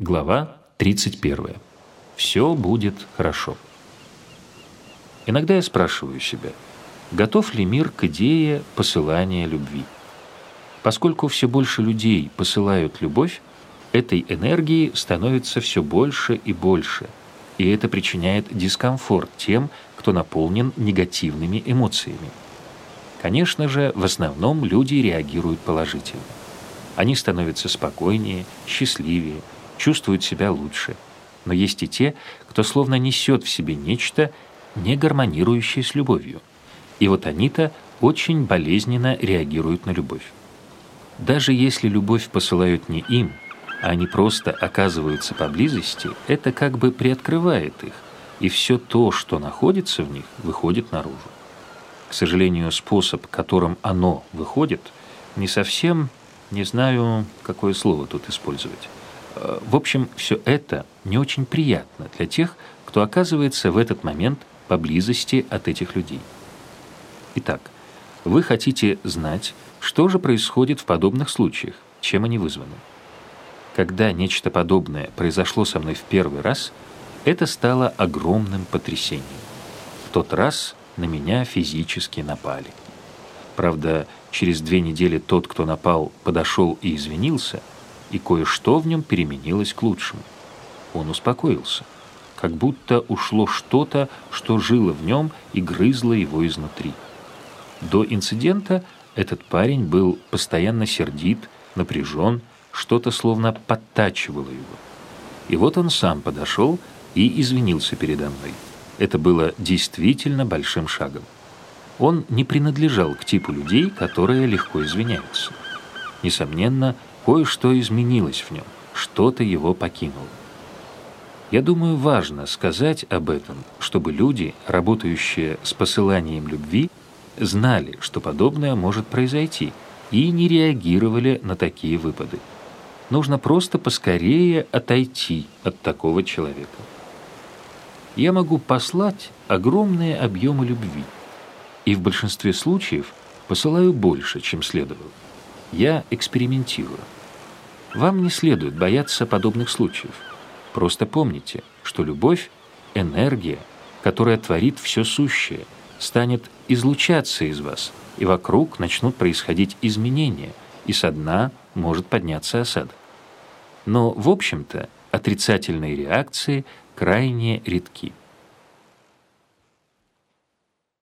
Глава 31. Все будет хорошо. Иногда я спрашиваю себя, готов ли мир к идее посылания любви? Поскольку все больше людей посылают любовь, этой энергии становится все больше и больше, и это причиняет дискомфорт тем, кто наполнен негативными эмоциями. Конечно же, в основном люди реагируют положительно. Они становятся спокойнее, счастливее, чувствуют себя лучше. Но есть и те, кто словно несет в себе нечто, не гармонирующее с любовью. И вот они-то очень болезненно реагируют на любовь. Даже если любовь посылают не им, а они просто оказываются поблизости, это как бы приоткрывает их, и все то, что находится в них, выходит наружу. К сожалению, способ, которым оно выходит, не совсем, не знаю, какое слово тут использовать. Э, в общем, все это не очень приятно для тех, кто оказывается в этот момент поблизости от этих людей. Итак, вы хотите знать, что же происходит в подобных случаях, чем они вызваны. Когда нечто подобное произошло со мной в первый раз, это стало огромным потрясением. В тот раз на меня физически напали. Правда, через две недели тот, кто напал, подошел и извинился – и кое-что в нем переменилось к лучшему. Он успокоился, как будто ушло что-то, что жило в нем и грызло его изнутри. До инцидента этот парень был постоянно сердит, напряжен, что-то словно подтачивало его. И вот он сам подошел и извинился передо мной. Это было действительно большим шагом. Он не принадлежал к типу людей, которые легко извиняются. Несомненно, Кое-что изменилось в нем, что-то его покинуло. Я думаю, важно сказать об этом, чтобы люди, работающие с посыланием любви, знали, что подобное может произойти, и не реагировали на такие выпады. Нужно просто поскорее отойти от такого человека. Я могу послать огромные объемы любви, и в большинстве случаев посылаю больше, чем следовало. Я экспериментирую. Вам не следует бояться подобных случаев. Просто помните, что любовь – энергия, которая творит все сущее, станет излучаться из вас, и вокруг начнут происходить изменения, и со дна может подняться осад. Но, в общем-то, отрицательные реакции крайне редки.